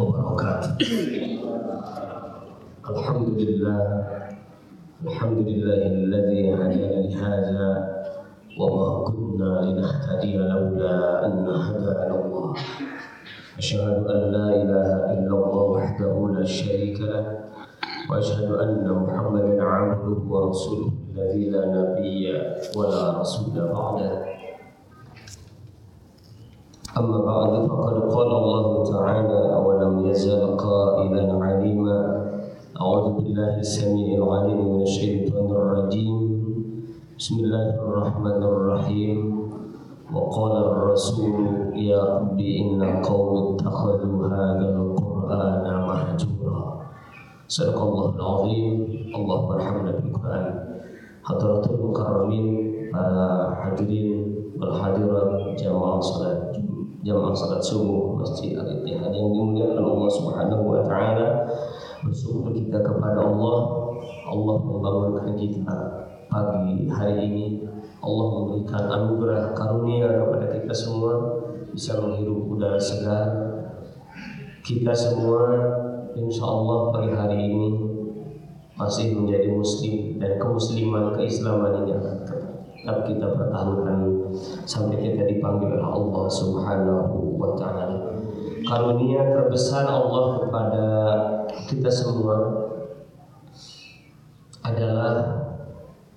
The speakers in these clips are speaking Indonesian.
وبركاته. الحمد لله الحمد لله الذي هدانا لهذا وما كنا لنهتدي لولا أن هدانا الله. أشهد أن لا إله إلا الله وحده لا شريك له وأشهد أن محمدا عبده ورسوله الذي لا نبي ولا رسول بعده. أما بعد فقد قال الله تعالى أولم يزل قائلا عليما أعوذ بالله السميع العليم من الشيطان الرجيم. بسم الله الرحمن الرحيم. وقال الرسول يا رب إن قوم اتخذوا هذا القرآن مهجورا. صدق الله العظيم. اللهم ارحمنا بالقرآن Hadratul Mukarramin para hadirin hadirat jamaah salat jamaah salat subuh Masjid Al Ittihad yang dimuliakan Allah Subhanahu wa taala. Bersyukur kita kepada Allah. Allah membangunkan kita pagi hari ini. Allah memberikan anugerah karunia kepada kita semua. Bisa menghirup udara segar. Kita semua insya Allah pagi hari ini masih menjadi muslim dan kemusliman keislaman ini akan kita pertahankan sampai kita dipanggil oleh Allah Subhanahu wa taala. Karunia terbesar Allah kepada kita semua adalah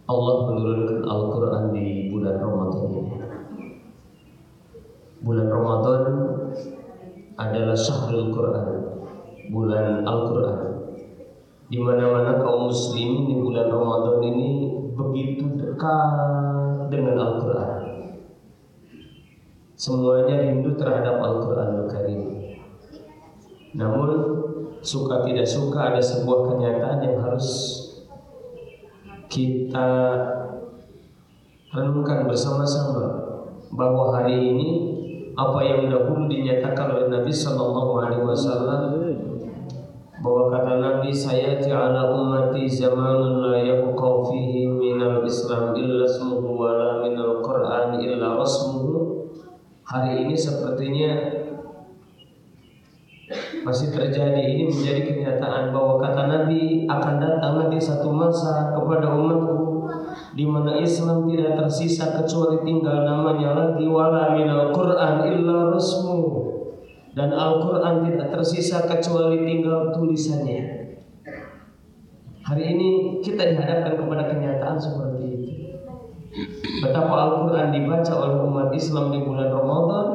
Allah menurunkan Al-Quran di bulan Ramadan ini. Bulan Ramadan adalah syahrul Quran, bulan Al-Quran di mana-mana kaum muslimin di bulan Ramadan ini begitu dekat dengan Al-Quran. Semuanya rindu terhadap Al-Quran Al-Karim. Namun suka tidak suka ada sebuah kenyataan yang harus kita renungkan bersama-sama bahwa hari ini apa yang dahulu dinyatakan oleh Nabi Shallallahu Alaihi Wasallam bahwa kata Nabi saya ala ummati zamanun la yabqa fihi minal islam illa ismuhu wa la minal quran illa rasmuhu hari ini sepertinya masih terjadi. Ini menjadi kenyataan bahwa kata Nabi akan datang nanti satu masa kepada umatku di mana Islam tidak tersisa kecuali tinggal namanya lagi wala minal quran illa rasmuhu dan Al-Quran tidak tersisa kecuali tinggal tulisannya. Hari ini kita dihadapkan kepada kenyataan seperti itu. Betapa Al-Quran dibaca oleh umat Islam di bulan Ramadan,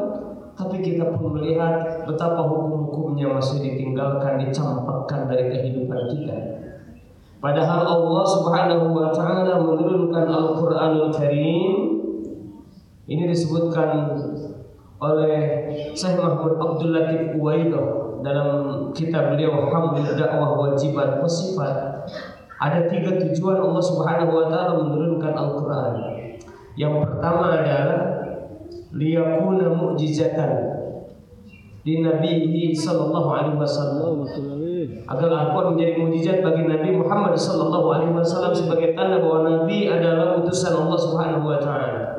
tapi kita pun melihat betapa hukum-hukumnya masih ditinggalkan, dicampakkan dari kehidupan kita. Padahal Allah Subhanahu wa taala menurunkan Al-Qur'anul Karim ini disebutkan oleh Syekh Mahmud Abdul Latif Uwaidah dalam kitab beliau Hamdul Dakwah Wajibat Wasifat ada tiga tujuan Allah Subhanahu wa taala menurunkan Al-Qur'an. Yang pertama adalah liyakuna mu'jizatan di Nabi sallallahu alaihi wasallam agar Al-Qur'an menjadi mukjizat bagi Nabi Muhammad sallallahu alaihi wasallam sebagai tanda bahwa Nabi adalah utusan Allah Subhanahu wa taala.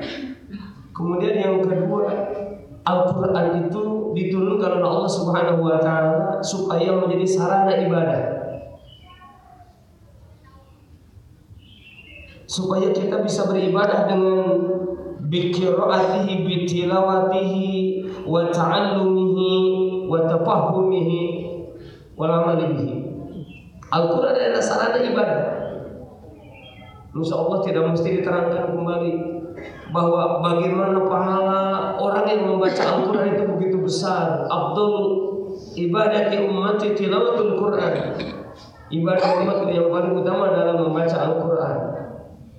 Kemudian yang kedua Al-Quran itu diturunkan oleh Allah Subhanahu wa Ta'ala supaya menjadi sarana ibadah, supaya kita bisa beribadah dengan bikiraatihi, bitilawatihi, wa ta'allumihi, wa tafahumihi, wa amalihi. Al-Quran adalah sarana ibadah. Insya Allah tidak mesti diterangkan kembali bahwa bagaimana pahala orang yang membaca Al-Quran itu begitu besar. Abdul ibadah di umat tilawatul Quran. Ibadah umat yang paling utama adalah membaca Al-Quran.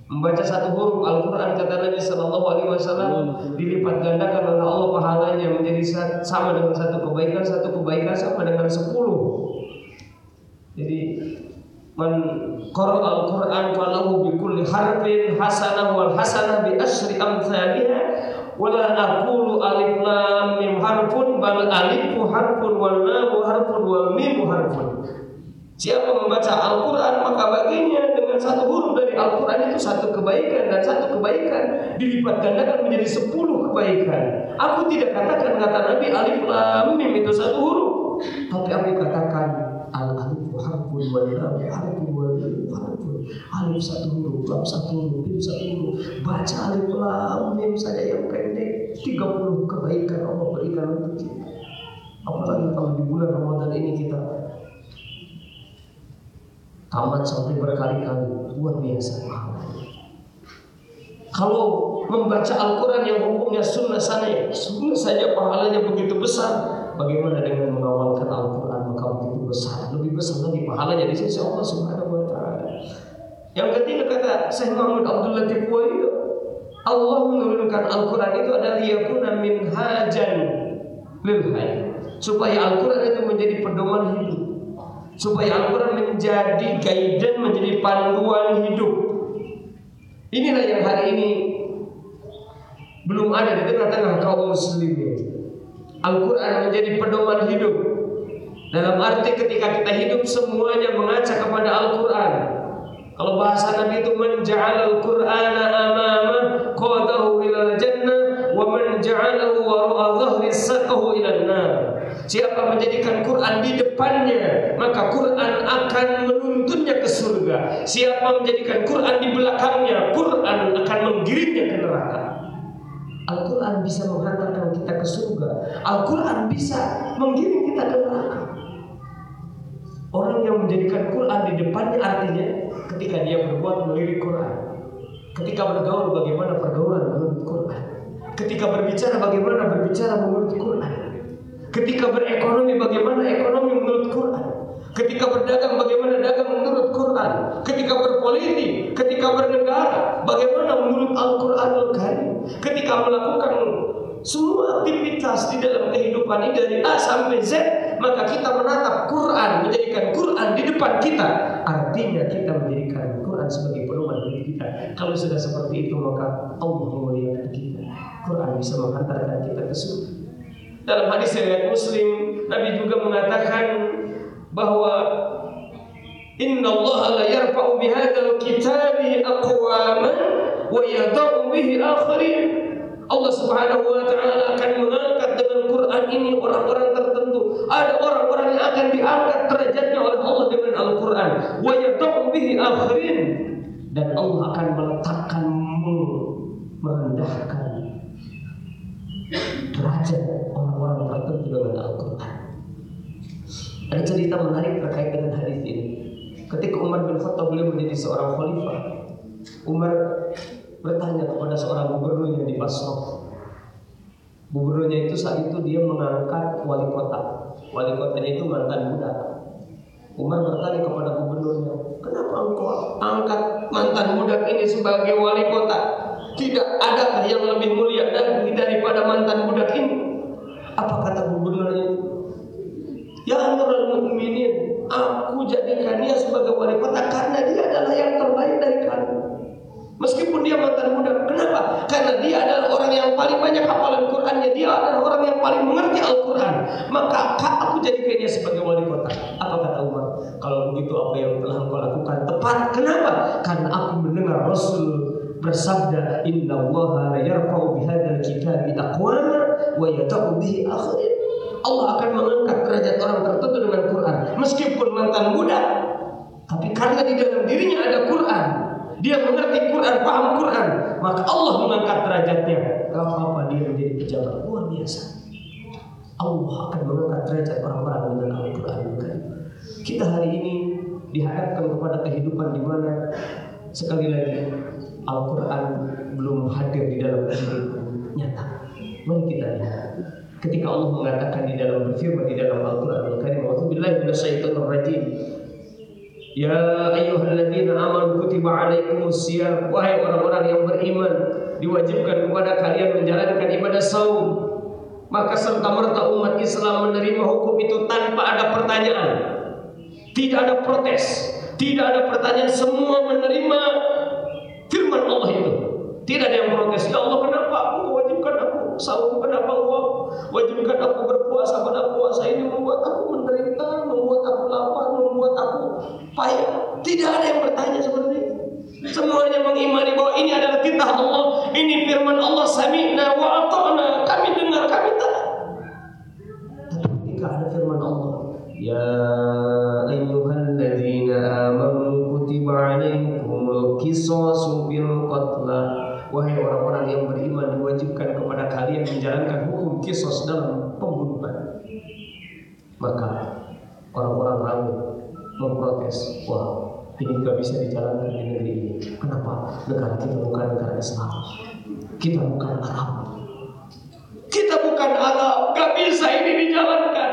Membaca satu huruf Al-Quran kata Nabi Sallallahu Alaihi Wasallam dilipat gandakan oleh Allah pahalanya menjadi sama dengan satu kebaikan satu kebaikan sama dengan sepuluh. Jadi man al-Qur'an falahu bi kulli harfin hasanah wal hasanah bi asyri amsalihha wala aqulu alif lam mim harfun bal alifu harfun wal lam harfun wal mim harfun Siapa membaca Al-Quran maka baginya dengan satu huruf dari Al-Quran itu satu kebaikan dan satu kebaikan dilipat gandakan menjadi sepuluh kebaikan. Aku tidak katakan kata Nabi Alif Lam Mim itu satu huruf, tapi aku Subhanallah, alif dua alif alif satu huruf, lam satu huruf, mim satu huruf. Baca alif lam mim saja yang pendek. 30 kebaikan Allah berikan untuk kita. Apalagi kalau di bulan Ramadan ini kita tamat sampai berkali-kali luar biasa Kalau membaca Al-Quran yang hukumnya sunnah saja, sunnah saja pahalanya begitu besar. Bagaimana dengan mengawalkan Al-Quran besar, lebih besar lagi pahalanya. Di sisi Allah Subhanahu Wa Taala. Yang ketiga kata Syekh Muhammad Abdul Latif itu Allah menurunkan Al-Quran itu adalah yakuna min hajan lil supaya Al-Quran itu menjadi pedoman hidup. Supaya Al-Quran menjadi guidance menjadi panduan hidup. Inilah yang hari ini belum ada di tengah-tengah kaum muslimin. Al-Quran menjadi pedoman hidup dalam arti ketika kita hidup semuanya mengaca kepada Al-Quran kalau bahasa Nabi itu menja'al al-Qur'ana amama qadahu ila jannah wa man ja'alahu wara'a dhahri saqahu ila nar. Siapa menjadikan Quran di depannya, maka Quran akan menuntunnya ke surga. Siapa menjadikan Quran di belakangnya, Quran akan menggiringnya ke neraka. Al-Quran bisa menghantarkan kita ke surga. Al-Quran bisa menggiring kita ke neraka. Orang yang menjadikan Quran di depannya artinya ketika dia berbuat melirik Quran. Ketika bergaul bagaimana pergaulan menurut Quran. Ketika berbicara bagaimana berbicara menurut Quran. Ketika berekonomi bagaimana ekonomi menurut Quran. Ketika berdagang bagaimana dagang menurut Quran. Ketika berpolitik, ketika bernegara bagaimana menurut Al-Qur'anul Karim. Ketika melakukan semua aktivitas di dalam kehidupan ini dari A sampai Z maka kita menatap Quran menjadikan Quran di depan kita. Artinya kita menjadikan Quran sebagai pedoman bagi kita. Kalau sudah seperti itu maka Allah memuliakan kita. Quran bisa menghantarkan kita ke surga. Dalam hadis riwayat Muslim Nabi juga mengatakan bahwa Inna Allah la yarfa'u bihadzal kitabi aqwaman wa yadh'u bihi akharin Allah Subhanahu wa taala akan mengangkat dengan Quran ini orang-orang. Ada orang-orang yang akan diangkat derajatnya oleh Allah dengan Al-Qur'an. Wa bihi akhirin dan Allah akan meletakkan merendahkan derajat orang-orang tertentu dengan Al-Qur'an. Ada cerita menarik terkait dengan hadis ini. Ketika Umar bin Khattab beliau menjadi seorang khalifah, Umar bertanya kepada seorang gubernurnya di Basra. Gubernurnya itu saat itu dia mengangkat wali kota. Wali kotanya itu mantan muda. Umar bertanya kepada gubernurnya, kenapa engkau angkat mantan muda ini sebagai wali kota? Tidak ada yang lebih mulia dari daripada mantan budak ini. Apa kata gubernurnya? Ya Mukminin, aku jadikan dia sebagai wali kota karena dia adalah yang terbaik dari kamu. Meskipun dia mantan muda, kenapa? Karena dia adalah orang yang paling banyak hafalan Qurannya, dia adalah orang yang paling mengerti Al-Quran. Maka aku jadikan dia sebagai wali kota. Apa kata Umar? Kalau begitu apa yang telah engkau lakukan tepat. Kenapa? Karena aku mendengar Rasul bersabda, Inna Allah la yarfa'u bihadal kitabi aqwana wa yata'u bihi akhirin. Allah akan mengangkat derajat orang tertentu dengan Quran. Meskipun mantan muda, tapi karena di dalam dirinya ada Quran, dia mengerti Quran, paham Quran, maka Allah mengangkat derajatnya. Gak apa-apa dia menjadi pejabat luar biasa. Allah akan mengangkat derajat orang-orang dengan Al-Quran. Kita hari ini dihadapkan kepada kehidupan di mana sekali lagi Al-Quran belum hadir di dalam kehidupan nyata. Mari kita lihat. Ketika Allah mengatakan di dalam berfirman di dalam Al-Quran Al-Karim, "Wa billahi minasyaitonir rajim." Ya ayyuhalladzina amanu kutiba alaikumus siyam. Wahai orang-orang yang beriman diwajibkan kepada kalian menjalankan ibadah saum. Maka serta merta umat Islam menerima hukum itu tanpa ada pertanyaan. Tidak ada protes tidak ada pertanyaan semua menerima firman Allah itu. Tidak ada yang protes. Ya Allah kenapa aku wajibkan aku saum? Kenapa engkau wajibkan aku berpuasa pada puasa ini membuat aku menderita membuat aku lapar membuat aku payah. Tidak ada yang bertanya seperti itu. Semuanya mengimani bahwa ini adalah titah Allah, ini firman Allah sami'na wa ata'na. Kami dengar, kami taat. Tapi ketika ada firman Allah, ya ayyuhalladzina kutiba alaikumul qisasu bil qatla wahai orang-orang yang beriman diwajibkan kepada kalian menjalankan hukum kisos dalam pembunuhan maka orang-orang ragu memprotes wah ini nggak bisa dijalankan di negeri ini. Kenapa? Negara kita bukan negara Islam. Kita bukan Arab. Kita bukan Arab. Gak bisa ini dijalankan.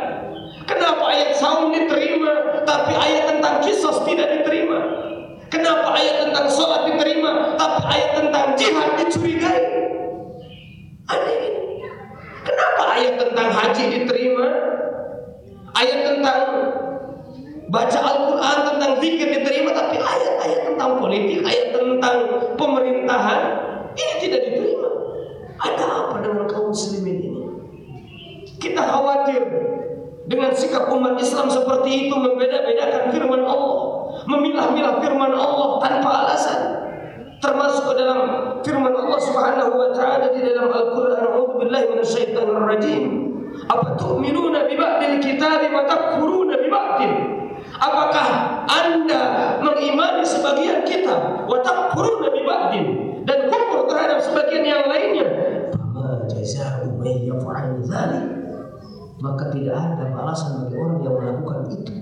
Kenapa ayat saum diterima tapi ayat tentang kisos tidak diterima? Kenapa ayat tentang sholat diterima tapi ayat tentang jihad dicurigai aneh kenapa ayat tentang haji diterima? Ayat tentang baca Al-Quran tentang zikir diterima tapi ayat-ayat tentang politik ayat tentang pemerintahan ini tidak diterima. Ada apa dengan kaum muslimin ini? Kita khawatir dengan sikap umat Islam seperti itu membeda-bedakan firman Allah memilah-milah firman Allah tanpa alasan termasuk dalam firman Allah Subhanahu wa taala di dalam Al-Qur'an a'udzubillahi minasyaitonir rajim apa tu'minuna bi ba'dil kitabi wa takfuruna bi ba'din Apakah Anda mengimani sebagian kita wa takfuruna bi ba'din dan kufur terhadap sebagian yang lainnya? Jazaa'u may yaf'al dzalik. Maka tidak ada balasan bagi orang yang melakukan itu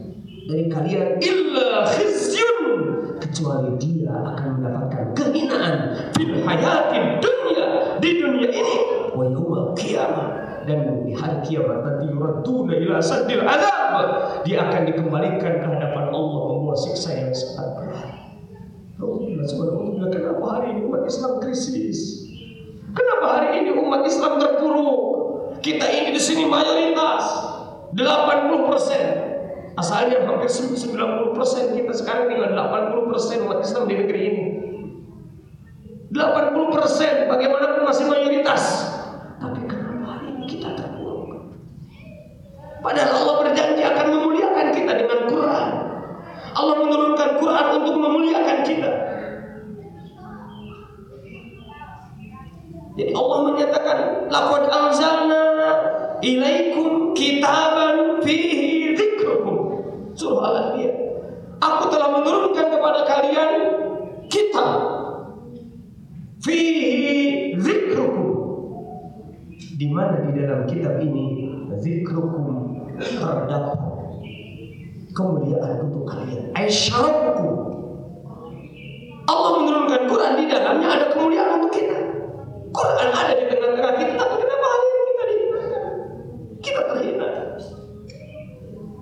dari kalian illa khizyun. Kecuali dia akan mendapatkan kehinaan fil hayati dunia di dunia ini wa yaumil qiyamah. Dan di hari kiamat nanti yuraduna ila sadil azab. Dia akan dikembalikan ke hadapan Allah membawa siksa yang sangat berat. Alhamdulillah subhanallah kenapa hari ini umat Islam krisis? Kenapa hari ini umat Islam terpuruk? Kita ini di sini mayoritas 80 persen asalnya hampir 90 persen kita sekarang tinggal 80 persen umat Islam di negeri ini. 80 persen bagaimanapun masih mayoritas tapi kita terpuruk. Padahal Allah berjanji akan memuliakan kita dengan Quran. Allah menurunkan Quran untuk memuliakan kita. Jadi Allah menyatakan laqad anzalna ilaikum kitaban fihi dzikrukum. Surah Al-Anbiya. Aku telah menurunkan kepada kalian kitab fihi dzikrukum di mana di dalam kitab ini zikrukum terdapat kemuliaan untuk kalian. Aisyarakum. Allah menurunkan Quran di dalamnya ada kemuliaan untuk kita. Quran ada di tengah-tengah kita, tapi kenapa hari ini kita dihinakan? Kita terhina.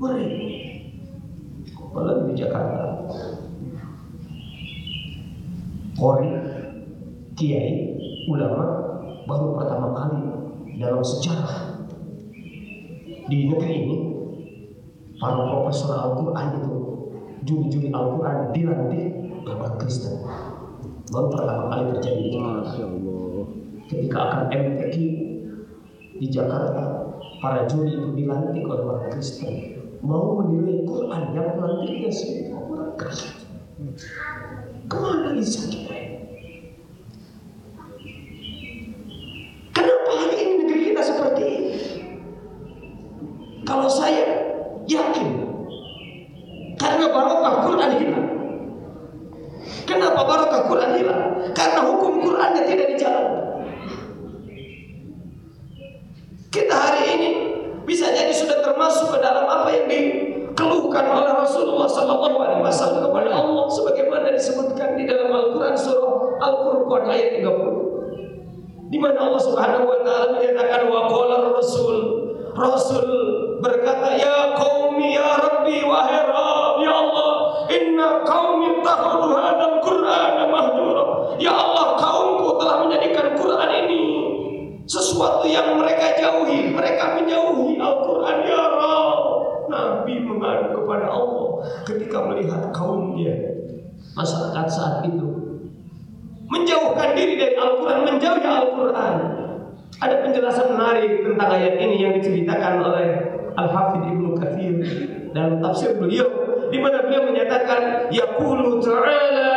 Mari. Apalagi di Jakarta. Kori, kiai, ulama baru pertama kali dalam sejarah di negeri ini para profesor Al-Quran itu juri-juri Al-Quran dilantik berbuat Kristen. Baru pertama kali terjadi. Di Jakarta ketika akan MTQ di Jakarta para juri itu dilantik oleh orang Kristen. Mau menilai Quran yang melantiknya sih orang Kristen. Ke mana bisa kita Kalau saya yakin karena barokah Quran hilang. Kenapa barokah Quran hilang? Karena hukum Qurannya tidak dijalankan. Kita hari ini bisa jadi sudah termasuk ke dalam apa yang dikeluhkan oleh Rasulullah Sallallahu Alaihi Wasallam kepada Allah, sebagaimana disebutkan di dalam Al-Quran surah Al-Furqan ayat 30 di mana Allah Subhanahu wa taala menyatakan wa qala rasul rasul berkata ya qaumi ya rabbi wahai rabb ya Allah inna qaumi takhudhu hadzal qur'ana mahjura ya Allah kaumku telah menjadikan Quran ini sesuatu yang mereka jauhi mereka menjauhi Al-Qur'an ya Rabb Nabi mengadu kepada Allah ketika melihat kaumnya masyarakat saat itu menjauhkan diri dari Al-Quran, menjauhi Al-Quran. Ada penjelasan menarik tentang ayat ini yang diceritakan oleh Al-Hafidh Ibnu Katsir dalam tafsir beliau di mana beliau menyatakan yaqulu ta'ala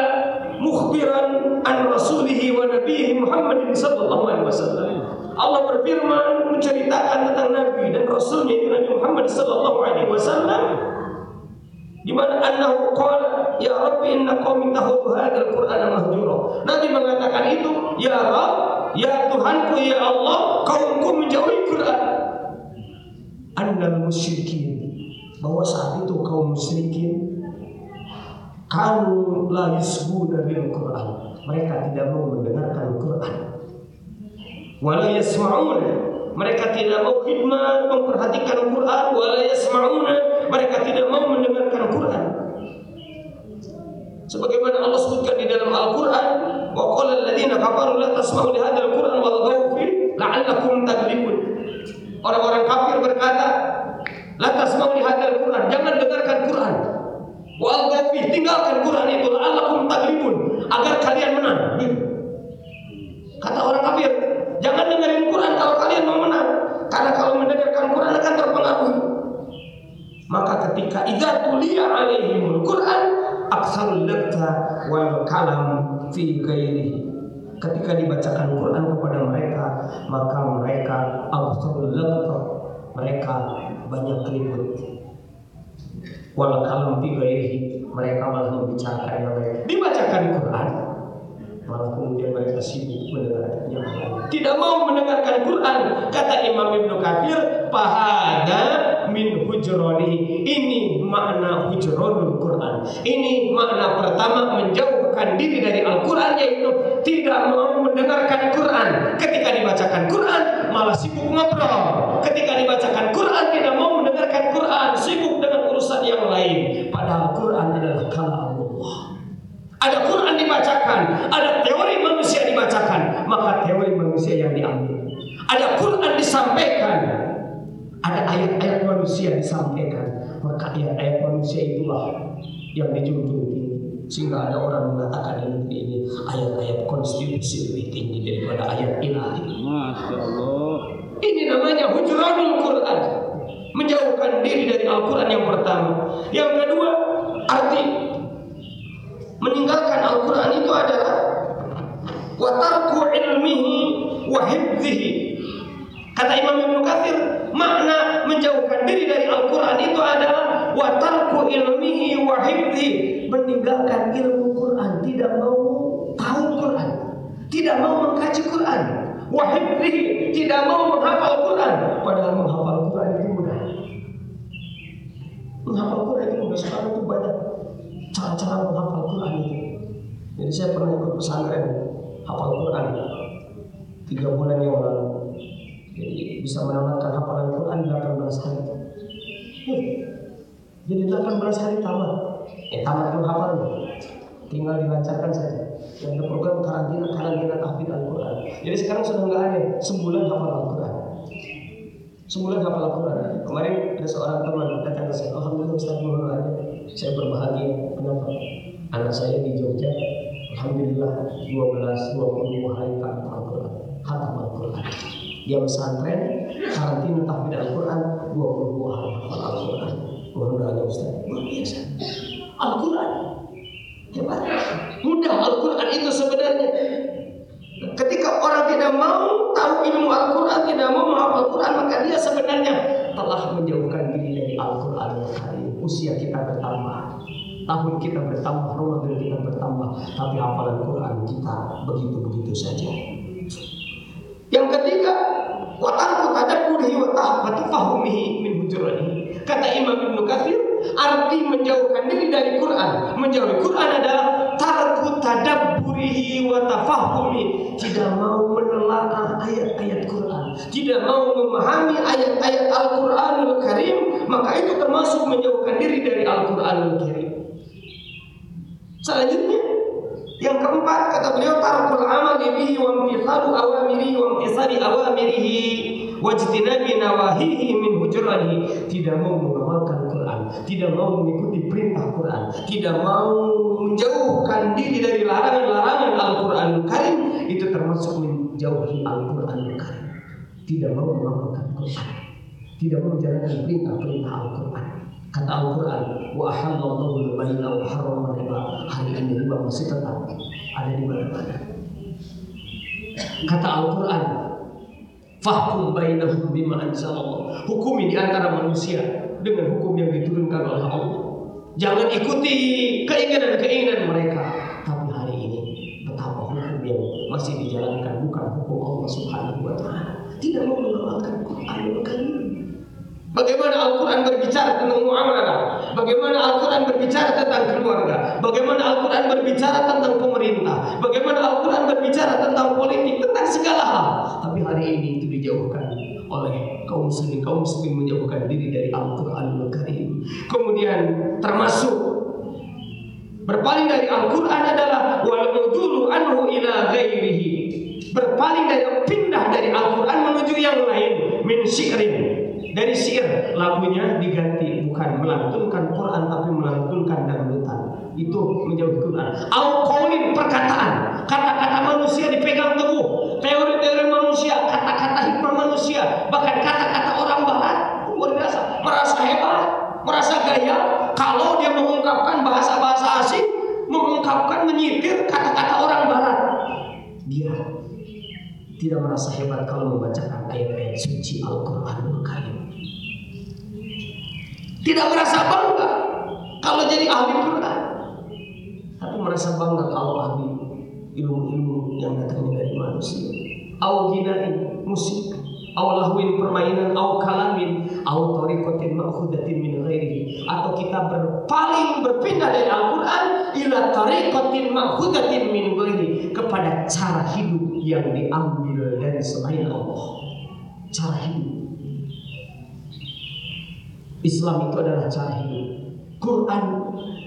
mukhbiran an rasulih wa nabiyhi Muhammadin sallallahu alaihi wasallam. Allah berfirman menceritakan tentang nabi dan rasulnya itu Nabi Muhammad sallallahu alaihi wasallam di mana annahu qala ya Rabbi inna qaumi tahudu hadzal Qur'ana mahjura. Nabi mengatakan itu, ya Rabb, ya Tuhanku ya Allah, kaumku menjauhi Quran. Annal musyrikin bahwa saat itu kaum musyrikin kamu la yusbuna bil Quran. Mereka tidak mau mendengarkan Quran. Wala mereka tidak mau khidmat memperhatikan Quran wala mereka tidak mau mendengarkan Quran sebagaimana Allah sebutkan di dalam Al-Qur'an wa qala alladziina kafaru la tasma'u li hadzal Qur'an wal fi la'allakum taghlibun orang-orang kafir berkata la tasma'u li hadzal Qur'an jangan dengarkan Quran wal fi tinggalkan Quran itu la'allakum taghlibun agar kalian menang kata orang kafir Jangan dengerin Quran kalau kalian mau menang. Karena kalau mendengarkan Quran akan terpengaruh. Maka ketika idza tuliya alaihimul Quran aksarul labta wal kalam fi ghairihi. Ketika dibacakan Quran kepada mereka, maka mereka aksarul labta mereka banyak ribut. Wal kalam fi. Mereka malah membicarakan yang lain. Dibacakan Quran, malah kemudian mereka sibuk mendengar yang lain. Tidak mau mendengarkan Quran. Kata Imam Ibnu Katsir, "Fahada min hujroni." Ini makna hujronul Quran. Ini makna pertama menjauhkan diri dari Al-Quran yaitu tidak mau mendengarkan Quran. Ketika dibacakan Quran malah sibuk ngobrol. Ketika dibacakan Quran tidak mau mendengarkan Quran, sibuk lain. Padahal Quran adalah kalam Allah. Ada Quran dibacakan, ada teori manusia dibacakan, maka teori manusia yang diambil. Ada Quran disampaikan, ada ayat-ayat manusia disampaikan, maka ayat-ayat manusia itulah yang dijunjung tinggi. Sehingga ada orang mengatakan di negeri ini ayat-ayat konstitusi lebih tinggi daripada ayat ilahi. Masya Allah. Ini namanya hujranul Quran. Menjauhkan diri dari Al-Quran yang pertama. Yang kedua, arti meninggalkan Al-Quran itu adalah watarku ilmihi wa Kata Imam Ibnu Katsir, makna menjauhkan diri dari Al-Quran itu adalah watarku ilmihi wa meninggalkan ilmu Quran, tidak mau tahu Quran, tidak mau mengkaji Quran, wa tidak mau menghafal Quran, padahal menghafal. Menghafal Quran itu mudah sekarang itu banyak cara-cara menghafal Quran itu. Jadi saya pernah ikut pesantren hafal Quran tiga bulan yang lalu. Jadi bisa menamatkan hafalan Quran 18 hari. Hmm. Jadi 18 hari tamat. Eh tamat pun hafalnya. Tinggal dilancarkan saja. Yang ada program karantina karantina tahfidz Al-Quran. Jadi sekarang sudah nggak ada sebulan hafal Al-Quran. Sebulan hafal Al-Quran. Kemarin ada seorang teman datang ke saya. Alhamdulillah Ustaz ada saya berbahagia kenapa? Anak saya di Jogja Alhamdulillah 12 20 hari khatam Al-Quran. Khatam Al-Quran. Dia pesantren karantina tahfidz Al-Quran 22 hari hafal Al-Quran. Mudah-mudahan Ustaz. Luar biasa. Al-Quran. Hebat. Mudah Al-Quran itu sebenarnya. Ketika orang tidak mau tahu ilmu Al-Quran tidak mau menghafal Al-Quran maka dia sebenarnya telah menjauhkan diri dari Al-Quran usia kita bertambah, tahun kita bertambah, Ramadan kita bertambah, tapi hafalan Quran kita begitu-begitu saja. Yang ketiga, min hujurani. Kata Imam Ibnu Katsir, arti menjauhkan diri dari Quran. Menjauhi Quran adalah tarku tadabburihi wa tafahumi. Tidak mau menelaah ayat-ayat Quran. Tidak mau memahami ayat-ayat Al-Quranul Karim. Maka itu termasuk menjauhkan diri dari Al-Quranul Karim. Selanjutnya, yang keempat kata beliau tarkul amal bihi wa imtithalu awamirihi wa imtithali awamirihi wajtinabi nawahihi min hujrani tidak mau mengamalkan Quran, tidak mau mengikuti perintah Quran, tidak mau menjauhkan diri dari larangan-larangan Al-Qur'an Karim itu termasuk menjauhi Al-Qur'an Karim. Tidak mau mengamalkan Quran, tidak mau menjalankan perintah-perintah Al-Qur'an. Kata Al-Quran, wa ahallallahu al-baila wa harrama riba. Hari ini riba masih tetap ada di mana-mana. Kata Al-Quran, Fahkum bainahum bima anzalallah. Hukumi di antara manusia dengan hukum yang diturunkan oleh Allah. Jangan ikuti keinginan-keinginan mereka. Tapi hari ini betapa hukum yang masih dijalankan bukan hukum Allah Subhanahu wa taala. Tidak mau mengamalkan Quran Karim. Bagaimana Al-Quran berbicara tentang muamalah? Bagaimana Al-Quran berbicara tentang keluarga? Bagaimana Al-Quran berbicara tentang pemerintah? Bagaimana Al-Quran berbicara tentang politik? Tentang segala hal. Tapi hari ini itu dijauhkan oleh kaum muslimin. Kaum muslimin menjauhkan diri dari Al-Quran Al-Karim. Kemudian termasuk Berpaling dari Al-Quran adalah Wal-udulu anhu ila ghairihi. Berpaling dari pindah dari Al-Quran menuju yang lain Min syi'rin dari syair lagunya diganti bukan melantunkan Quran tapi melantunkan dangdutan. Itu menjauhi Quran. Au qaulin perkataan. Kata-kata manusia dipegang teguh. Teori-teori manusia kata-kata hikmah manusia bahkan kata-kata orang barat luar biasa. Merasa hebat merasa gaya. Kalau dia mengungkapkan bahasa-bahasa asing mengungkapkan menyitir kata-kata orang barat dia tidak merasa hebat kalau membacakan ayat-ayat suci Al-Quranul Karim tidak merasa bangga kalau jadi ahli Quran. Tapi merasa bangga kalau ahli ilmu-ilmu yang datangnya dari manusia. Au ginain musik, au lahwin permainan, au kalamin, au tariqatin ma'khudatin min ghairihi. Atau kita berpaling berpindah dari Al-Quran ila tariqatin ma'khudatin min ghairihi kepada cara hidup yang diambil dari selain Allah. Cara hidup Islam itu adalah cara hidup. Quran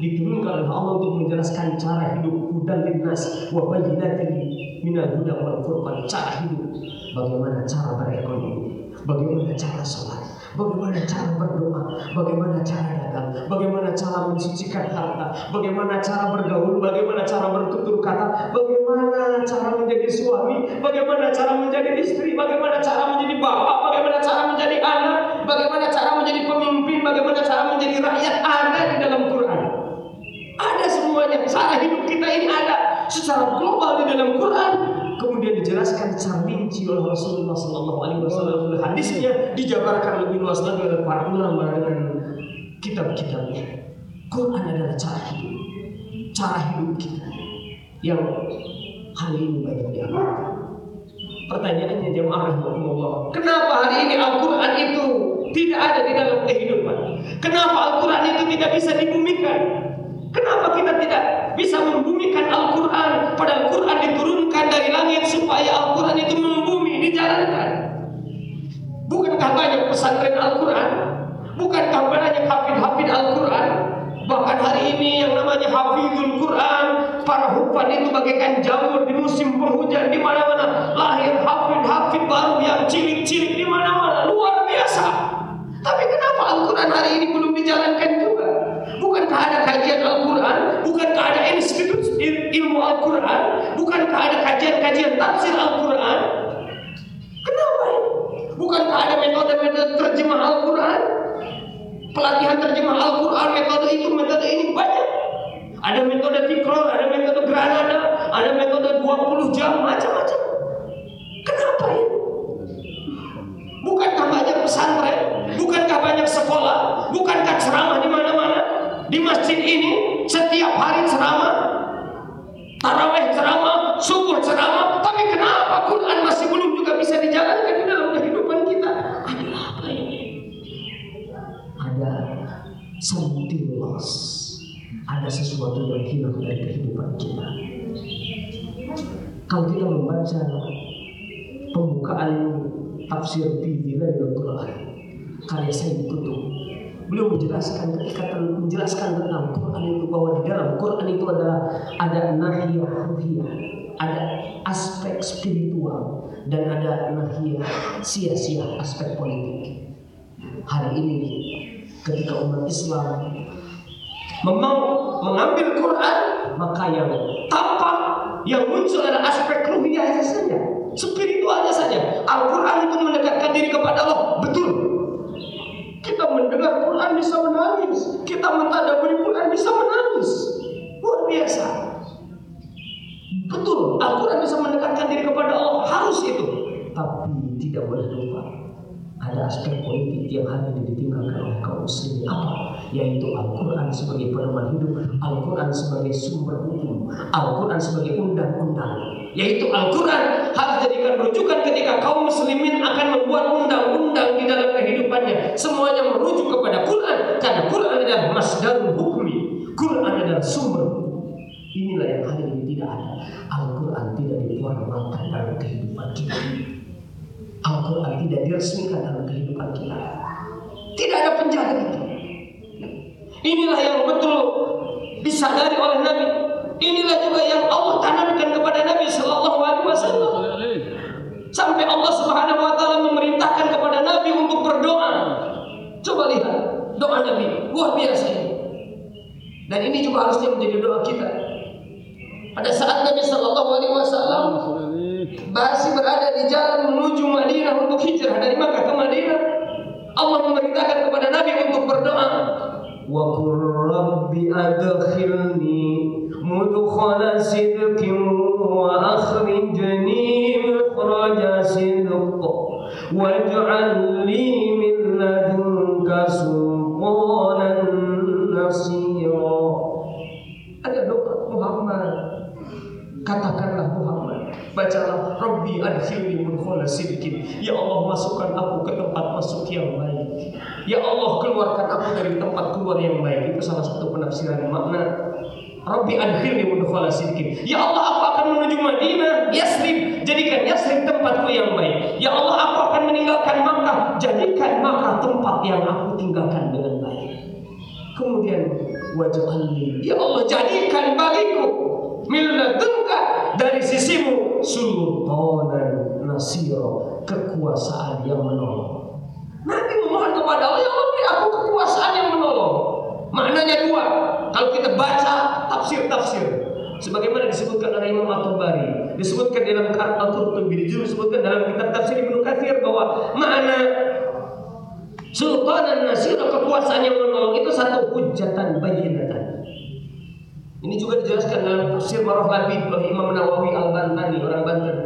diturunkan oleh Allah untuk menjelaskan cara hidup dan linnas wa bayyinatin minal huda wal furqan cara hidup bagaimana cara berekonomi bagaimana cara sholat bagaimana cara berdoa bagaimana cara dagang bagaimana cara mensucikan harta bagaimana cara bergaul bagaimana cara bertutur kata bagaimana cara menjadi suami bagaimana cara menjadi istri bagaimana cara menjadi bapak bagaimana cara menjadi anak bagaimana cara menjadi pemimpin bagaimana cara menjadi rakyat ada di dalam Quran ada semuanya cara hidup kita ini ada secara global di dalam Quran. Kemudian dijelaskan secara rinci oleh Rasulullah Sallallahu Alaihi Wasallam. Hadisnya dijabarkan lebih luas lagi oleh para ulama dengan kitab-kitabnya Quran adalah cara hidup. Cara hidup kita yang hari ini banyak diamalkan. Pertanyaannya jemaah rahimahullah, kenapa hari ini Al-Qur'an itu tidak ada di dalam kehidupan? Kenapa Al-Qur'an itu tidak bisa dibumikan? Kenapa kita tidak bisa membumikan Al-Quran? Padahal Al-Quran diturunkan dari langit supaya Al-Quran itu membumi, dijalankan. Bukankah banyak pesantren Al-Quran? Bukankah banyak hafid-hafid Al-Quran? Bahkan hari ini yang namanya hafidul Quran, para hufad itu bagaikan jamur di musim penghujan di mana-mana. Lahir hafid-hafid baru yang cilik-cilik di mana-mana. Luar biasa. Tapi kenapa Al-Quran hari ini belum dijalankan juga? Bukankah ada kajian Al-Quran? Bukankah ada institut ilmu Al-Quran? Bukankah ada kajian-kajian tafsir Al-Quran? Kenapa? Bukankah ada metode-metode terjemah Al-Quran? Pelatihan terjemah Al-Quran, metode itu, metode ini banyak. Ada metode tikrol, ada metode granada, ada metode 20 jam, macam-macam. Kenapa ini banyak pesantren? Bukankah banyak sekolah? Bukankah ceramah di mana-mana? Di masjid ini setiap hari ceramah, taraweh ceramah, subuh ceramah. Tapi kenapa Quran masih belum juga bisa dijalankan di dalam kehidupan kita? Ada apa ini? Ada something. Ada sesuatu yang hilang dari kehidupan kita. Kalau kita membaca pembukaan tafsir fi al Quran karya saya ditutup beliau menjelaskan menjelaskan tentang Quran itu bahwa di dalam Quran itu adalah ada nahiyah ruhiyah ada aspek spiritual dan ada nahiyah sia-sia aspek politik. Hari ini ketika umat Islam memang mengambil Quran maka yang tampak yang muncul adalah aspek ruhiyah saja spiritualnya saja. Al-Quran itu mendekatkan diri kepada Allah kita mendengar Quran bisa menangis. Kita mentadaburi Quran bisa menangis. Luar biasa. Betul Al-Quran bisa mendekatkan diri kepada Allah. Harus itu. Tapi tidak boleh lupa ada aspek politik yang hanya ditinggalkan oleh kaum muslimin. Apa? Yaitu Al-Quran sebagai pedoman hidup, Al-Quran sebagai sumber hukum, Al-Quran sebagai undang-undang. Yaitu Al-Quran harus jadikan rujukan ketika kaum muslimin akan membuat kehidupannya. Semuanya merujuk kepada Quran karena Quran adalah masdarul hukmi. Quran adalah sumber Inilah yang hari ini tidak ada. Al-Quran tidak diformalkan dalam kehidupan kita. Al-Quran tidak diresmikan dalam kehidupan kita. Tidak ada penjaga itu. Inilah yang betul disadari oleh Nabi. Inilah juga yang Allah tanamkan kepada Nabi Shallallahu Alaihi Wasallam. Sampai Allah Subhanahu Wa Taala memerintahkan kepada Nabi untuk berdoa. Coba lihat doa Nabi luar biasa ini. Dan ini juga harusnya menjadi doa kita. Pada saat Nabi Shallallahu Alaihi Wasallam masih berada di jalan menuju Madinah untuk hijrah dari Makkah ke Madinah, Allah memerintahkan kepada Nabi untuk berdoa. Wa rabbi adkhilni mudkhala sidqin wa akhrijni mukhraja sidq waj'al li min ladunka sultanan nasira. Ada doa Muhammad. Katakanlah Muhammad Bacalah Rabbi adkhilni mudkhala sidqin. Ya Allah masukkan aku ke tempat masuk yang baik. Ya Allah keluarkan aku dari tempat keluar yang baik. Itu salah satu penafsiran makna. Rabbi adkhilni mudkhala sidqin. Ya Allah aku akan menuju Madinah. Yasrib. Jadikan Yasrib tempatku yang baik. Ya Allah aku akan meninggalkan Makkah Jadikan Makkah tempat yang aku tinggalkan dengan baik Kemudian wajah Ya Allah jadikan bagiku milladunka dari sisimu sultanan nasiro kekuasaan yang menolong. Nabi memohon kepada Allah, ya Allah beri aku kekuasaan yang menolong. Maknanya dua. Kalau kita baca tafsir-tafsir, sebagaimana disebutkan oleh Imam At-Tabari, disebutkan dalam Al-Qurtubi, disebutkan dalam kitab tafsir Ibnu Katsir bahwa makna sultanan nasiro kekuasaan yang menolong itu satu hujatan bayinatan ini juga dijelaskan dalam tafsir Marah Labib oleh Imam Nawawi Al-Bantani, orang Banten.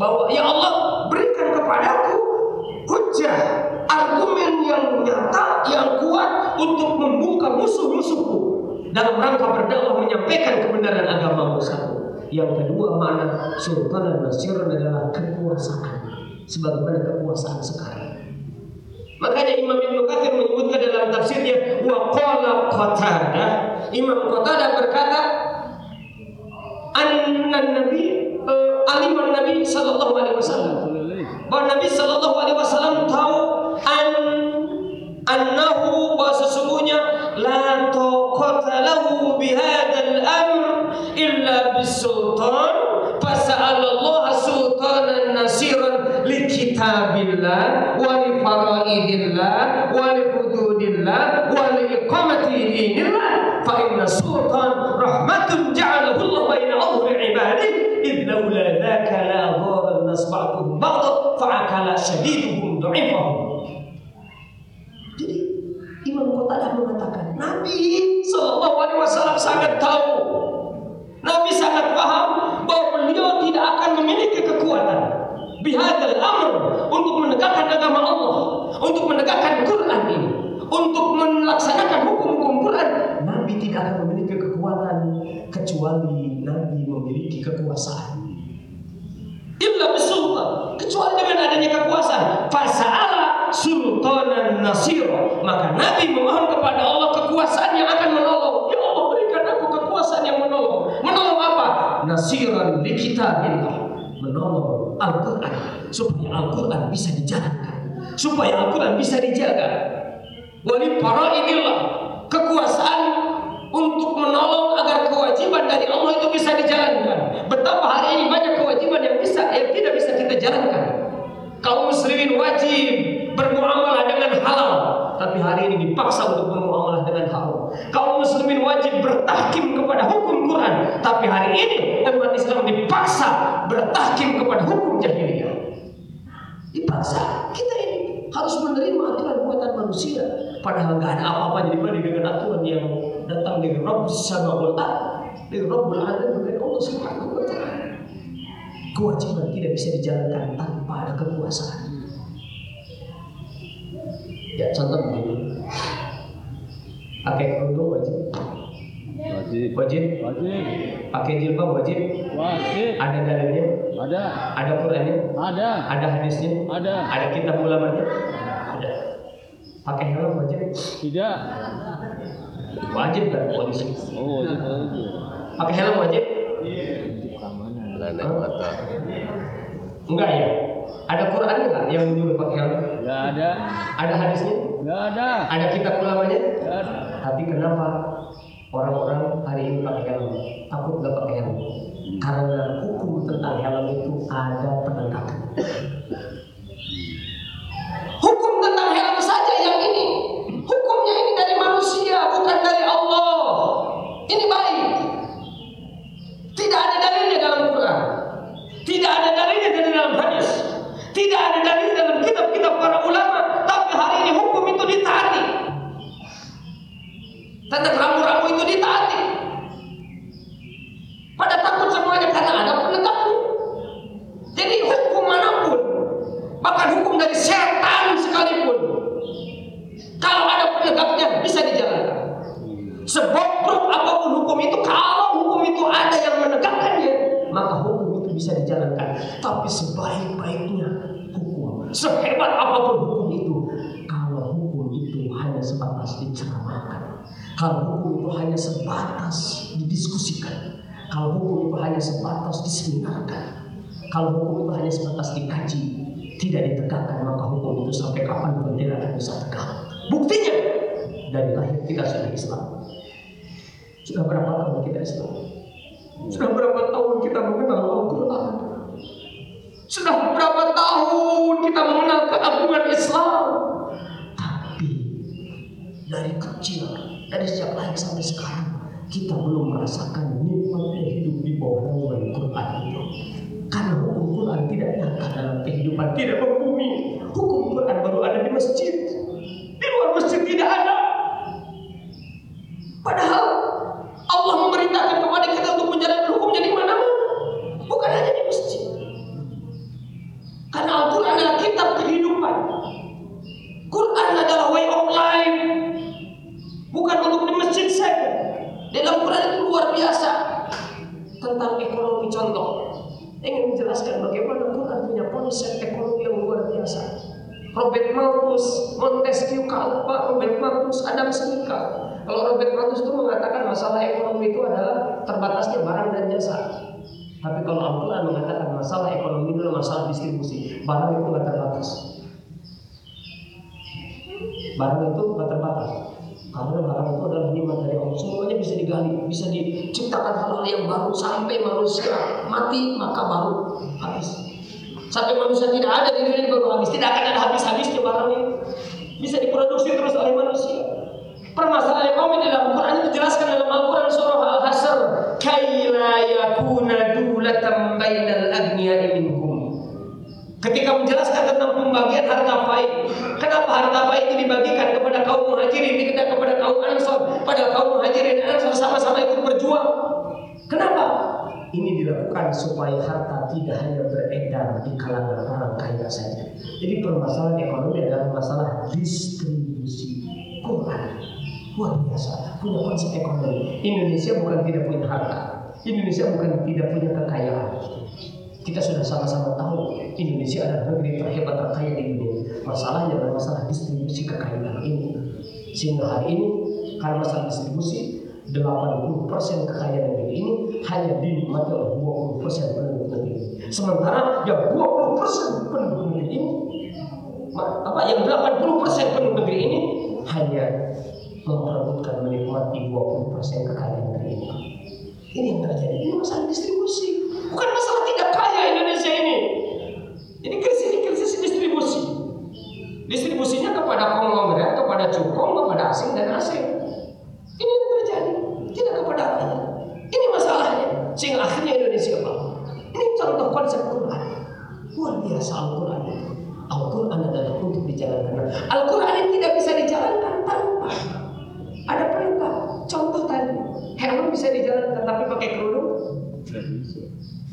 Bahwa ya Allah berikan kepadaku hujah, argumen yang nyata, yang kuat untuk membuka musuh-musuhku dalam rangka berdakwah menyampaikan kebenaran agama satu. Yang kedua mana sultan dan nasiran adalah kekuasaan sebagaimana kekuasaan sekarang. Makanya Imam Ibnu Katsir menyebutkan dalam tafsirnya wa qala Qatadah Imam Qatadah berkata anna nabi uh, aliman nabi sallallahu alaihi wasallam bahwa Nabi sallallahu alaihi wasallam tahu an annahu bahwa sesungguhnya la taqata lahu bihadzal amr illa bisultan fasa'ala Allah sultanan nasiran li kitabillah wa li faraidillah wa li hududillah wa li iqamati dinillah fa inna sultan rahmatun ja'alahu Allah baina awri ibadihi id laula dhaka la dhara nas ba'duhum ba'd fa'akala syadiduhum du'ifahum jadi Imam Qatadah mengatakan Nabi Sallallahu Alaihi Wasallam sangat tahu Nabi sangat paham bahwa beliau tidak akan memiliki kekuatan bihadal amr untuk menegakkan agama Allah, untuk menegakkan Quran ini, untuk melaksanakan hukum-hukum Quran. Nabi tidak akan memiliki kekuatan kecuali Nabi memiliki kekuasaan. Illa bisultan, kecuali dengan adanya kekuasaan. Fasa'ala sultanan nasir. Maka Nabi memohon kepada Allah kekuasaan yang akan menolong. Ya Allah berikan aku kekuasaan yang menolong. Menolong apa? Nasiran li kitabillah. Menolong Al-Quran. Supaya Al-Quran bisa dijalankan. Supaya Al-Quran bisa dijaga. Wali para inilah kekuasaan untuk menolong agar kewajiban dari Allah itu bisa dijalankan. Betapa hari ini banyak kewajiban yang bisa yang tidak bisa kita jalankan. Kaum muslimin wajib bermuamalah dengan halal, tapi hari ini dipaksa untuk bermuamalah dengan haram. Kaum muslimin wajib bertahkim kepada hukum Quran, tapi hari ini umat Islam dipaksa bertahkim kepada hukum jahiliyah. Dipaksa. Kita ini harus menerima aturan buatan manusia, padahal nggak ada apa-apa dibanding dengan aturan yang datang dari Rabb Samawat dari Rabbul Alamin dari Allah Subhanahu wa taala. Kewajiban tidak bisa dijalankan tanpa ada kekuasaan. Ya contoh begini. Pakai kerudung wajib. Wajib. Wajib. Wajib. Pakai jilbab wajib. Wajib. Ada dalilnya? Ada. Ada Qur'annya? Ada. Ada hadisnya? Ada. Ada kitab ulamanya? Ada. Pakai helm wajib? Tidak. Wajib kan polisi? Oh, wajib. Pakai helm wajib? Keamanan. Hah? Enggak ya? Ada Qur'annya nggak yang menyuruh pakai helm? Enggak ada. Ada hadisnya? Enggak ada. Ada kitab ulamanya? Enggak ada. Tapi kenapa orang-orang hari ini pakai helm? Takut nggak pakai helm? Karena hukum tentang helm itu ada penegakan. Hukum tentang helm saja yang ini. Hukumnya ini dari manusia, bukan dari Allah. Ini baik. Tidak ada dalilnya dalam Quran. Tidak ada dalilnya dari dalam hadis. Tidak ada dalil dalam kitab-kitab para ulama. Tapi hari ini hukum Tentang rambu-rambu itu ditaati. Pada takut semuanya karena ada penegaknya. Jadi hukum mana pun, bahkan hukum dari setan sekalipun, kalau ada penegaknya bisa dijalankan. Sebobrok apa pun hukum itu, kalau hukum itu ada yang menegakkannya, maka hukum itu bisa dijalankan. Tapi sebaik-baiknya hukum, sehebat apa pun hukum itu, kalau hukum itu hanya sebatas diceramakan, kalau hukum itu hanya sebatas didiskusikan, kalau hukum itu hanya sebatas diseminarkan, kalau hukum itu hanya sebatas dikaji, tidak ditegakkan, maka hukum itu sampai kapan pun tidak akan bisa tegak. Buktinya dari lahir kita sudah Islam. Sudah berapa tahun kita Islam? Sudah berapa tahun kita mengenal Al-Quran? Sudah berapa tahun kita mengenal keagungan Islam? Tapi dari kecil, dari sejak lahir sampai sekarang, kita belum merasakan nikmatnya hidup di bawah naungan Quran itu. Karena hukum Quran tidak nyata dalam kehidupan, tidak membumi. Hukum Quran baru ada di masjid. Di luar masjid tidak ada. Padahal Allah memerintahkan kepada kita untuk menjalankan hukumnya di mana-mana, bukan hanya di masjid. Karena Al-Quran adalah kitab kehidupan. Quran adalah way of life. Bukan untuk di masjid saja. Dalam Quran itu luar biasa tentang ekonomi contoh. Ingin menjelaskan bagaimana Quran punya konsep ekonomi yang luar biasa. Robert Malthus, Montesquieu, Kalpa, Robert Malthus, Adam Smith. Kalau Robert Malthus itu mengatakan masalah ekonomi itu adalah terbatasnya barang dan jasa. Tapi kalau Al-Quran mengatakan masalah ekonomi itu adalah masalah distribusi. Barang itu nggak terbatas. Barang itu nggak terbatas. Karena barang itu adalah nikmat dari Allah. Semuanya bisa digali, bisa diciptakan hal-hal yang baru sampai manusia mati maka baru habis. Sampai manusia tidak ada di dunia baru habis. Tidak akan ada habis-habisnya barang ini. Bisa diproduksi terus oleh manusia. Permasalahan ekonomi dalam Quran itu dijelaskan dalam Al-Quran surah Al-Hasr. Kaila yakuna dulatan bainal agniya'i minkum. Ketika menjelaskan tentang pembagian harta faid, kenapa harta faid itu dibagikan kepada kaum muhajirin, tidak kepada kaum ansor? Padahal kaum muhajirin ansor sama-sama ikut berjuang. Kenapa? Ini dilakukan supaya harta tidak hanya beredar di kalangan orang kaya saja. Jadi permasalahan ekonomi adalah masalah distribusi Quran. Luar biasa, punya konsep ekonomi. Indonesia bukan tidak punya harta. Indonesia bukan tidak punya kekayaan. Kita sudah sama-sama tahu Indonesia adalah negeri terhebat terkaya di dunia. Masalahnya adalah masalah distribusi kekayaan ini. Sehingga hari ini karena masalah distribusi 80% kekayaan negeri ini hanya dinikmati oleh 20% penduduk negeri ini. Sementara yang 20% penduduk negeri ini apa yang 80% penduduk negeri ini hanya memperebutkan menikmati 20% kekayaan negeri ini. Ini yang terjadi. Ini masalah distribusi. Bukan tidak kaya Indonesia ini. Ini krisis ini krisis distribusi. Distribusinya kepada konglomerat, kepada cukong, kepada asing dan asing. Ini yang terjadi. Tidak kepada rakyat. Ini masalahnya. Sehingga akhirnya Indonesia apa? Ini contoh konsep Quran. Luar biasa Al-Quran itu. Al-Quran adalah untuk dijalankan. Al-Quran ini tidak bisa dijalankan tanpa ada perintah. Contoh tadi, helm bisa dijalankan tapi pakai kerudung.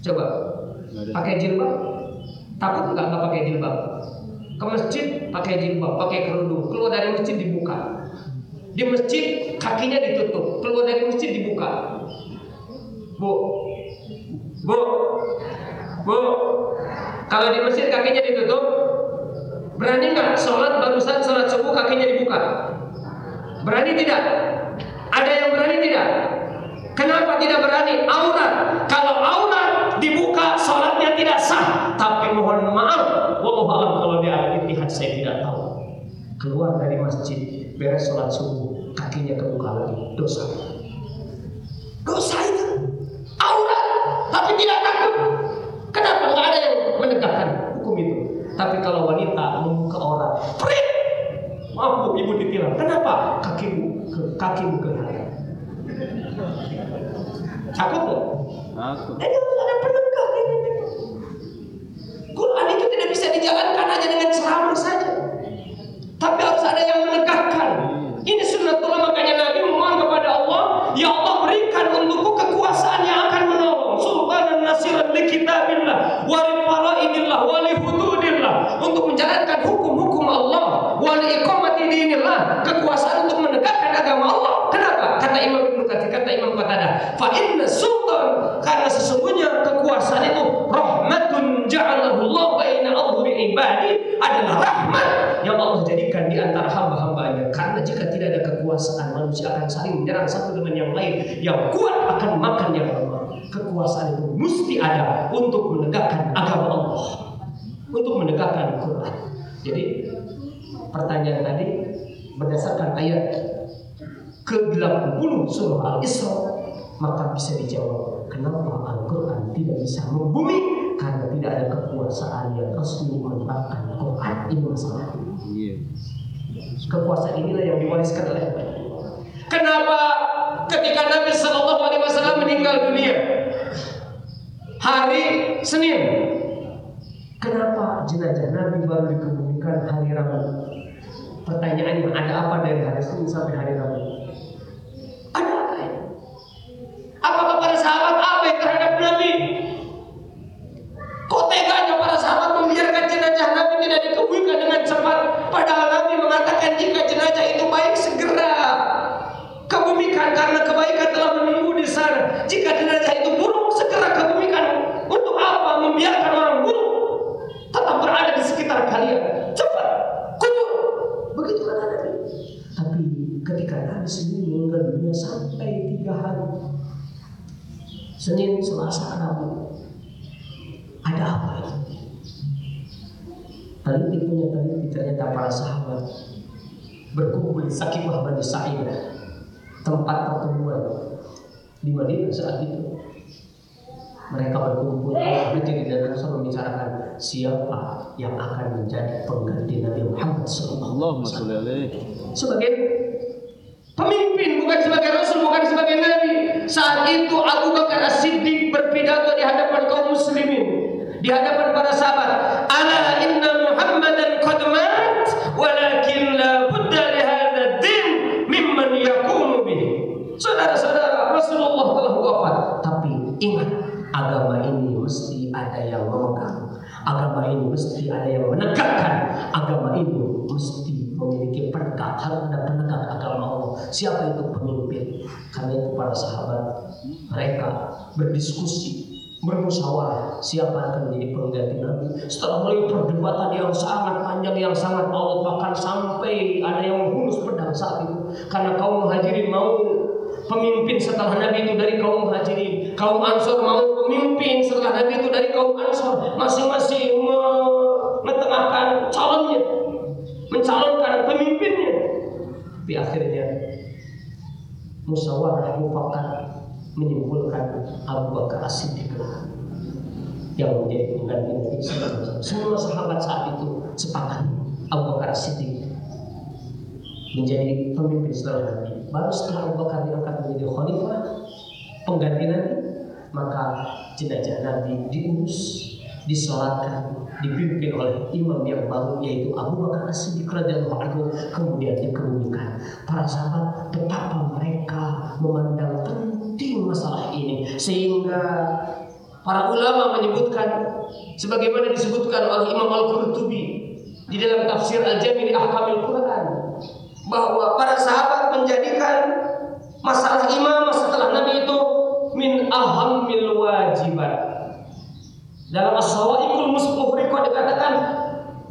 Coba pakai jilbab. Takut nggak nggak pakai jilbab? Ke masjid pakai jilbab, pakai kerudung. Keluar dari masjid dibuka. Di masjid kakinya ditutup, keluar dari masjid dibuka. Bu, bu, bu. Kalau di masjid kakinya ditutup, berani nggak sholat barusan sholat subuh kakinya dibuka? Berani tidak? Ada yang berani tidak? Kenapa tidak berani? Aurat. Kalau aurat dibuka, sholatnya tidak sah. Tapi mohon maaf, dia saya tidak tahu. Keluar dari masjid, beres sholat subuh, kakinya kebuka lagi, dosa. Dosa itu aurat, tapi tidak takut. Kenapa nggak ada yang menegakkan hukum itu? Tapi kalau wanita membuka aurat, maaf bu, ibu ditilang. Kenapa? Kakimu, ke, kakimu kelihatan. Takut nggak? Aku. Ini harus ada penegak ini. Quran itu tidak bisa dijalankan hanya dengan ceramah saja. Tapi harus ada yang menegakkan. Ini sunnatullah makanya Nabi memohon kepada Allah, Ya Allah berikan untukku kekuasaan yang akan menolong. Sultanan nasiran li kitabillah, wa li faraidillah, wa li hududillah. Untuk menjalankan hukum-hukum Allah, wa li iqamati dinillah. Kekuasaan untuk menegakkan agama Allah. Kenapa? Kata Imam Ibnu Katsir, kata Imam Qatadah, fa inna sultan karena sesungguhnya kekuasaan itu rahmatun ja'alahu Allah ibadi adalah rahmat yang Allah jadikan di antara hamba-hambanya. Karena jika tidak ada kekuasaan, manusia akan saling menyerang satu dengan yang lain. Yang kuat akan makan yang lemah. Kekuasaan itu mesti ada untuk menegakkan agama Allah, untuk menegakkan Quran. Jadi pertanyaan tadi berdasarkan ayat ke-80 surah Al-Isra maka bisa dijawab kenapa Al-Quran tidak bisa membumi karena tidak ada kekuasaan yang resmi menerapkan Quran ini masalah Iya. kekuasaan inilah yang diwariskan oleh kenapa ketika Nabi Shallallahu Alaihi Wasallam meninggal dunia? Hari Senin. Kenapa jenazah Nabi baru dikebumikan hari Rabu? Pertanyaannya ada apa dari hari Senin sampai hari Rabu ada apa ya? apakah para sahabat apa terhadap Nabi Kok teganya para sahabat membiarkan jenazah Nabi tidak dikebumikan dengan cepat Padahal Nabi mengatakan jika jenazah itu baik segera Kebumikan karena kebaikan telah menunggu di sana Jika jenazah itu buruk segera kebumikan Untuk apa membiarkan orang buruk Tetap berada di sekitar kalian Cepat kubur Begitu kata Nabi Tapi ketika Nabi sendiri meninggal dunia sampai tiga hari Senin, Selasa, Rabu ada apa itu? Teliti punya teliti ternyata para sahabat berkumpul di Sakifah Bani Sa'idah tempat pertemuan di Madinah saat itu. Mereka berkumpul berdiri dan langsung membicarakan siapa yang akan menjadi pengganti Nabi Muhammad SAW. Sebagai pemimpin bukan sebagai rasul bukan sebagai nabi. Saat itu Abu Bakar As-Siddiq berpidato di hadapan kaum muslimin di hadapan para sahabat. Ala inna muhammadan qad mat walakin la budda li hadha din mimman yaqumu saudara-saudara Rasulullah telah wafat. Tapi ingat agama ini mesti ada yang memegang. Agama ini mesti ada yang menegakkan. Agama ini mesti memiliki penegak harus ada penegak agama Siapa itu pemimpin? Itu para sahabat mereka berdiskusi bermusyawarah siapa akan menjadi pengganti Nabi. Setelah melalui perdebatan yang sangat panjang yang sangat Allah bahkan sampai ada yang menghunus pedang saat itu. Karena kaum muhajirin mau pemimpin setelah Nabi itu dari kaum muhajirin. Kaum ansor mau pemimpin setelah Nabi itu dari kaum ansor. Masing-masing mengetengahkan calonnya mencalonkan pemimpinnya. Tapi akhirnya musyawarah mufakat menyimpulkan Abu Bakar As-Siddiq yang menjadi pengganti Nabi. Semua sahabat saat itu sepakat Abu Bakar As-Siddiq menjadi pemimpin setelah Nabi. Baru setelah Abu Bakar diangkat menjadi khalifah pengganti Nabi, maka jenazah Nabi diurus, disolatkan, dipimpin oleh imam yang baru yaitu Abu Bakar As-Siddiq radhiyallahu anhu kemudian dikemudikan. Para sahabat betapa mereka memandang penting masalah ini sehingga para ulama menyebutkan sebagaimana disebutkan oleh Imam Al-Qurtubi di dalam tafsir Al-Jami' Ahkamil Quran bahwa para sahabat menjadikan masalah imam setelah Nabi itu min ahamil wajibat. Dalam As-Sawaikul Musmuhriko dikatakan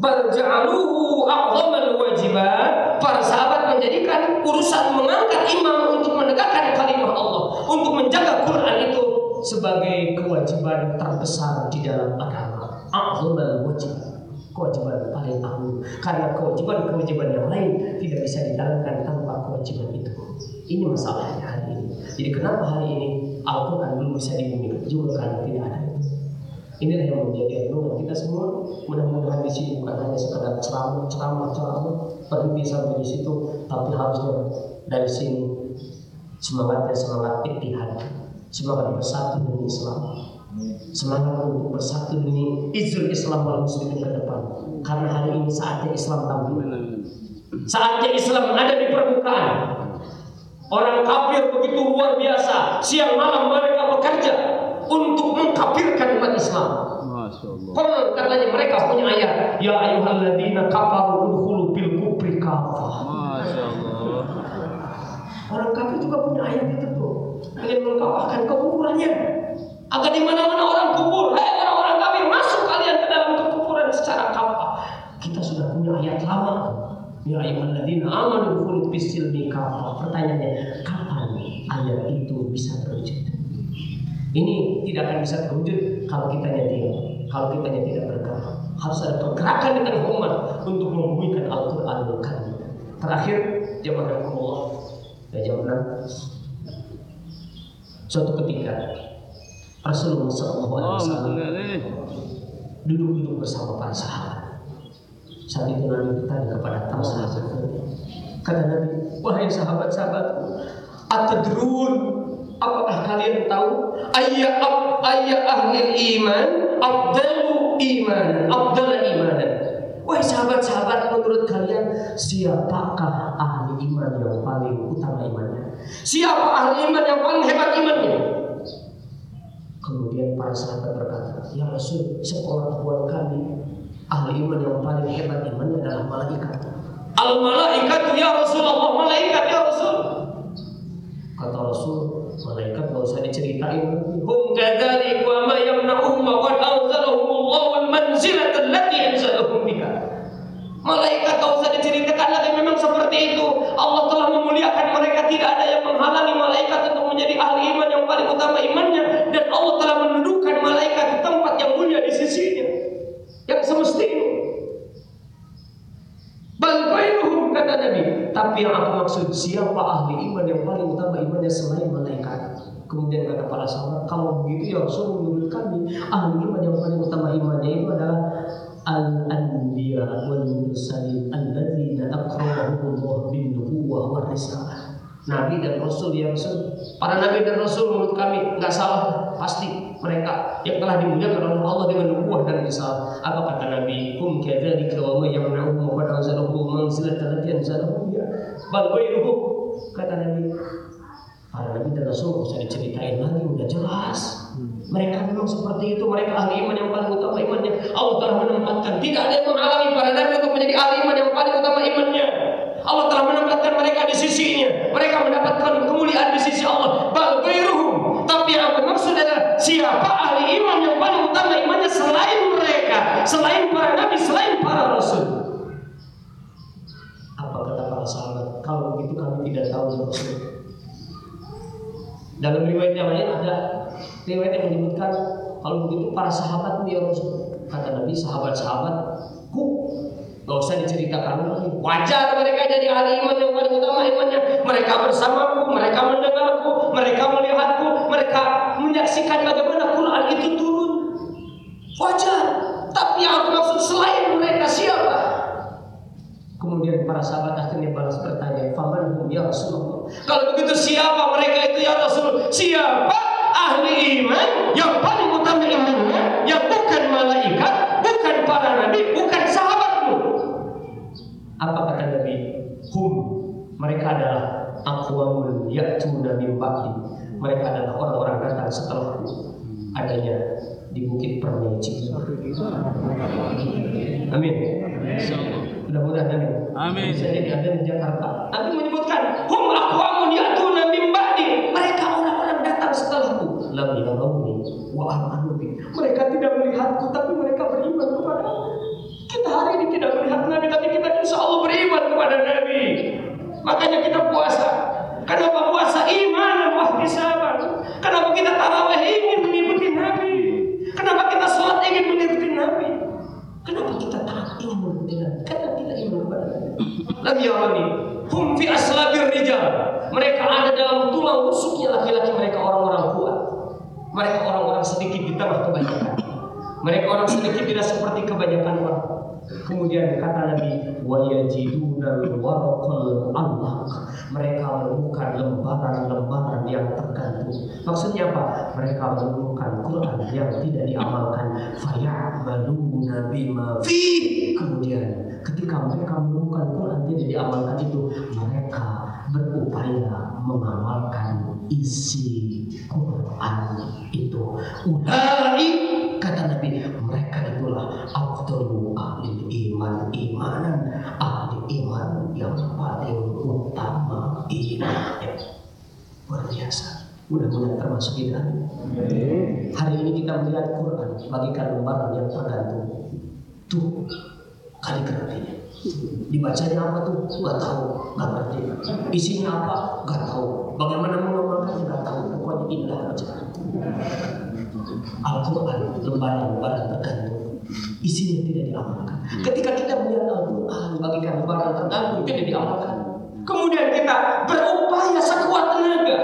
Barja'aluhu a'zamal wajibat Para sahabat menjadikan urusan mengangkat imam untuk menegakkan kalimat Allah Untuk menjaga Quran itu sebagai kewajiban terbesar di dalam agama. A'zamal wajibat kewajiban paling agung. Karena kewajiban-kewajiban yang lain tidak bisa dijalankan tanpa kewajiban itu. Ini masalahnya hari ini. Jadi kenapa hari ini Al-Quran belum bisa karena tidak ada. Inilah yang menjadi renungan kita semua. Mudah-mudahan di sini bukan hanya sekedar ceramah, ceramah, ceramah, berhenti sampai di situ, tapi harusnya dari sini semangatnya semangat ittihad, semangat bersatu demi Islam, semangat untuk bersatu demi izul Islam wal muslimin ke depan. Karena hari ini saatnya Islam tampil, saatnya Islam ada di permukaan. Orang kafir begitu luar biasa, siang malam mereka bekerja untuk mengkafirkan umat Islam. Konon katanya mereka punya ayat, ya ayyuhalladzina kafaru udkhulu bil kufri kafah. Orang kafir juga punya ayat itu tuh. Ingin mengkafahkan kekufurannya. Agar di mana-mana orang kufur, hei orang-orang kafir masuk kalian ke dalam kekufuran secara kafah. Kita sudah punya ayat lama. Ya ayyuhalladzina amanu udkhulu fis silmi kafah. Pertanyaannya, kapan ayat itu bisa terwujud? Ini tidak akan bisa terwujud kalau kita diam, kalau kita tidak bergerak. Harus ada pergerakan di tengah umat untuk membumikan Al-Quran Karim. Terakhir, jamaah Allah ya jam 6. Suatu ketika Rasulullah Wasallam boleh. duduk-duduk bersama para sahabat. Saat itu Nabi bertanya kepada para sahabat, kata Nabi, wahai sahabat-sahabatku, atadrun, apakah kalian tahu ayat ayat ahli iman, abdalu iman, abdal imanan. Wahai sahabat-sahabat, menurut kalian siapakah ahli iman yang paling utama imannya? Siapa ahli iman yang paling hebat imannya? Kemudian para sahabat berkata, Ya Rasul, sepengetahuan kami, ahli iman yang paling hebat imannya adalah malaikat. Al malaikat ya Rasulullah, malaikat ya Rasul. Kata Rasul, malaikat nggak usah diceritain. Hum wa ma yamna'uhum Allah al manzilat allati anzalahum. Malaikat tak usah diceritakan lagi memang seperti itu. Allah telah memuliakan mereka tidak ada yang menghalangi malaikat untuk menjadi ahli iman yang paling utama imannya dan Allah telah menundukkan malaikat di tempat yang mulia di sisinya yang semestinya. Bal ghairuhum kata Nabi. Tapi yang aku maksud siapa ahli iman yang paling utama imannya selain malaikat. Kemudian kata para sahabat, kalau begitu ya Rasul menurut kami ahli iman yang paling utama imannya itu adalah al-anbiya wal mursalin alladzina akramahumullah bin nubuwah wa risalah. Nabi dan Rasul ya Rasul. Para Nabi dan Rasul menurut kami nggak salah pasti mereka yang telah dimuliakan oleh Allah dengan nubuah dan risalah. Apa kata Nabi? Hum kadzalika wa ma yamna'uhum wa qad anzalahu manzilatan allati anzalahu biha. Bal ghairuhum kata Nabi. Para Nabi dan Rasul usah diceritain lagi udah jelas. Mereka memang seperti itu. Mereka ahli iman yang paling utama imannya. Allah telah menempatkan. Tidak ada yang menghalangi para nabi untuk menjadi ahli iman yang paling utama imannya. Allah telah menempatkan mereka di sisinya. Mereka mendapatkan kemuliaan di sisi Allah. Bal ghairuhum. Tapi yang aku maksud adalah siapa ahli iman yang paling utama imannya selain mereka, selain para nabi, selain para rasul. Apa kata para sahabat? Kalau begitu kami tidak tahu Rasul. Dalam riwayat yang lain ada riwayat yang menyebutkan kalau begitu para sahabat ya Rasul. Kata Nabi sahabat-sahabatku Gak usah diceritakan lagi. Wajar mereka jadi ahli iman yang paling utama imannya. Mereka bersamaku, mereka mendengarku, mereka melihatku, mereka menyaksikan bagaimana Quran itu turun. Wajar. Tapi yang aku maksud selain mereka siapa? Kemudian para sahabat akhirnya balas bertanya, "Faman hum ya Rasulullah?" Kalau begitu siapa mereka itu ya Rasul? Siapa ahli iman yang paling utama imannya aqwamun ya'tuna min ba'di. Mereka adalah orang-orang datang setelah adanya di Bukit Permai Amin. Mudah-mudahan amin. Amin. Bisa jadi ada di Jakarta. Nabi menyebutkan hum aqwamun ya'tuna min ba'di. Mereka orang-orang datang setelahku. Lam yarawni wa amanu. Mereka tidak melihatku tapi mereka beriman kepada Kita hari ini tidak melihat Nabi, tapi kita insya Allah beriman kepada Nabi. Makanya kita puasa. Kenapa puasa iman dan wahtisaban? Kenapa kita tarawih ingin mengikuti Nabi? Kenapa kita sholat ingin mengikuti Nabi? Kenapa kita taat ingin mengikuti Nabi? Karena kita iman kepada Nabi. Lam yarani hum fi aslabir rijal. Mereka ada dalam tulang rusuknya laki-laki mereka orang-orang kuat. Mereka orang-orang sedikit di tengah kebanyakan. Mereka orang sedikit tidak seperti kebanyakan orang. Kemudian kata Nabi, wa yajiduna warqal allaq. Mereka menemukan lembaran-lembaran yang tergantung. Maksudnya apa? Mereka menemukan Quran yang tidak diamalkan. Faya'maluna bima fi. Kemudian ketika mereka menemukan Quran tidak diamalkan itu, mereka berupaya mengamalkan isi Quran itu. Ulai Mudah-mudahan termasuk kita. Hari ini kita melihat Quran bagikan lembaran yang tergantung. Tuh kaligrafinya. Dibacanya apa tuh? Gak tahu, gak ngerti. Isinya apa? Gak tahu. Bagaimana mengamalkannya? Gak tahu. Pokoknya indah aja. Al-Quran lembaran-lembaran tergantung isinya tidak diamalkan. Ketika kita melihat Al-Quran bagikan lembaran tergantung tidak diamalkan. Kemudian kita berupaya sekuat tenaga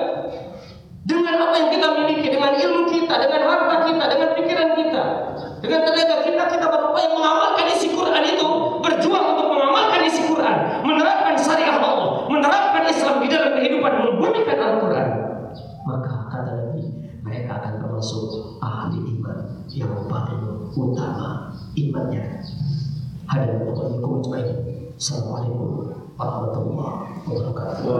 dengan apa yang kita miliki, dengan ilmu kita, dengan harta kita, dengan pikiran kita, dengan tenaga kita kita berupaya mengamalkan isi Quran itu, berjuang untuk mengamalkan isi Quran, menerapkan syariat Allah, menerapkan Islam di dalam kehidupan, membumikan Al-Quran. Maka kata Nabi, mereka akan termasuk ahli iman yang paling utama imannya. Hadirin Assalamualaikum warahmatullahi wabarakatuh.